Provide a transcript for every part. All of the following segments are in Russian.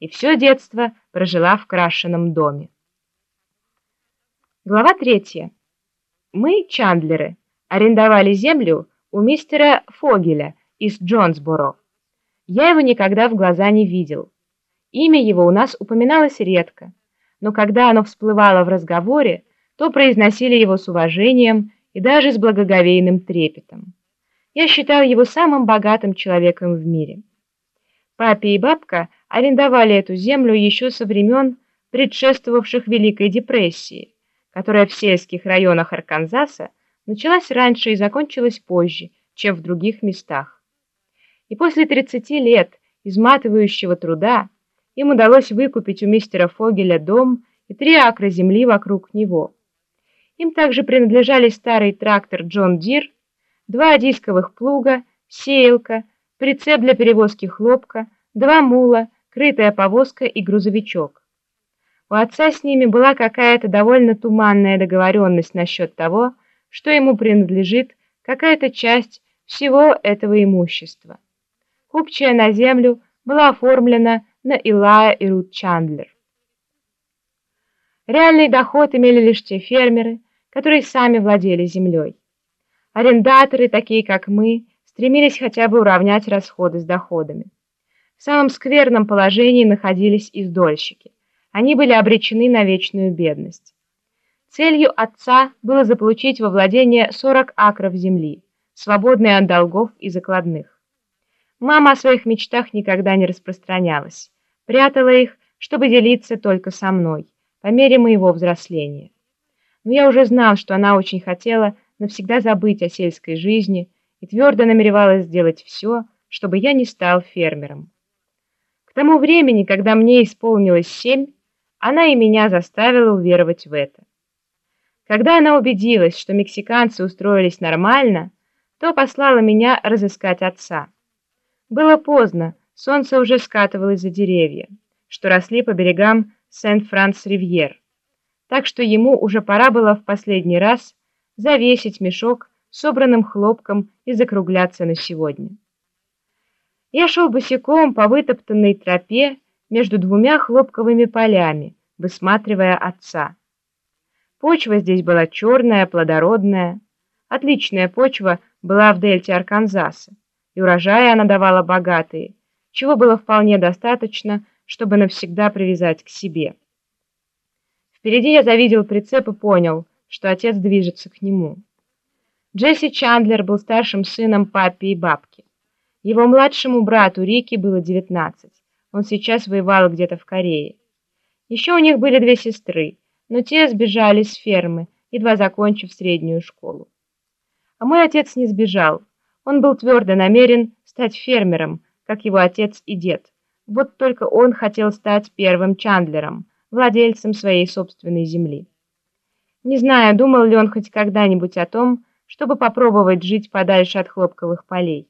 и все детство прожила в крашеном доме. Глава третья. Мы, Чандлеры, арендовали землю у мистера Фогеля из Джонсборо. Я его никогда в глаза не видел. Имя его у нас упоминалось редко, но когда оно всплывало в разговоре, то произносили его с уважением и даже с благоговейным трепетом. Я считал его самым богатым человеком в мире. Паппи и Бабка арендовали эту землю еще со времен предшествовавших Великой депрессии, которая в сельских районах Арканзаса началась раньше и закончилась позже, чем в других местах. И после 30 лет изматывающего труда им удалось выкупить у мистера Фогеля дом и три акра земли вокруг него. Им также принадлежали старый трактор «Джон Дир», два дисковых плуга, сеялка, прицеп для перевозки хлопка, два мула, крытая повозка и грузовичок. У отца с ними была какая-то довольно туманная договоренность насчет того, что ему принадлежит какая-то часть всего этого имущества. Купчая на землю была оформлена на Илая и Рут Чандлер. Реальный доход имели лишь те фермеры, которые сами владели землей. Арендаторы, такие как мы, стремились хотя бы уравнять расходы с доходами. В самом скверном положении находились издольщики. Они были обречены на вечную бедность. Целью отца было заполучить во владение 40 акров земли, свободные от долгов и закладных. Мама о своих мечтах никогда не распространялась, прятала их, чтобы делиться только со мной, по мере моего взросления но я уже знал, что она очень хотела навсегда забыть о сельской жизни и твердо намеревалась сделать все, чтобы я не стал фермером. Тому времени, когда мне исполнилось семь, она и меня заставила уверовать в это. Когда она убедилась, что мексиканцы устроились нормально, то послала меня разыскать отца. Было поздно, солнце уже скатывалось за деревья, что росли по берегам Сент-Франс-Ривьер так что ему уже пора было в последний раз завесить мешок собранным хлопком и закругляться на сегодня. Я шел босиком по вытоптанной тропе между двумя хлопковыми полями, высматривая отца. Почва здесь была черная, плодородная. Отличная почва была в дельте Арканзаса, и урожаи она давала богатые, чего было вполне достаточно, чтобы навсегда привязать к себе. Впереди я завидел прицеп и понял, что отец движется к нему. Джесси Чандлер был старшим сыном папи и бабки. Его младшему брату Рики было 19. Он сейчас воевал где-то в Корее. Еще у них были две сестры, но те сбежали с фермы, едва закончив среднюю школу. А мой отец не сбежал. Он был твердо намерен стать фермером, как его отец и дед. Вот только он хотел стать первым Чандлером – владельцем своей собственной земли. Не знаю, думал ли он хоть когда-нибудь о том, чтобы попробовать жить подальше от хлопковых полей.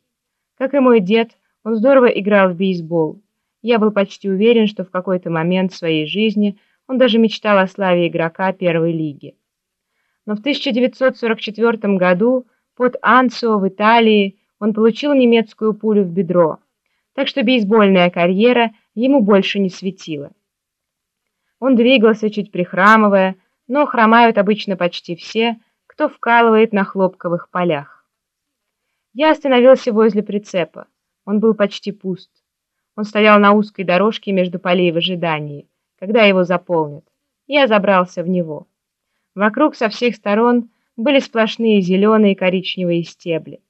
Как и мой дед, он здорово играл в бейсбол. Я был почти уверен, что в какой-то момент в своей жизни он даже мечтал о славе игрока первой лиги. Но в 1944 году под Анцио в Италии он получил немецкую пулю в бедро, так что бейсбольная карьера ему больше не светила. Он двигался, чуть прихрамывая, но хромают обычно почти все, кто вкалывает на хлопковых полях. Я остановился возле прицепа. Он был почти пуст. Он стоял на узкой дорожке между полей в ожидании, когда его заполнят. Я забрался в него. Вокруг со всех сторон были сплошные зеленые и коричневые стебли.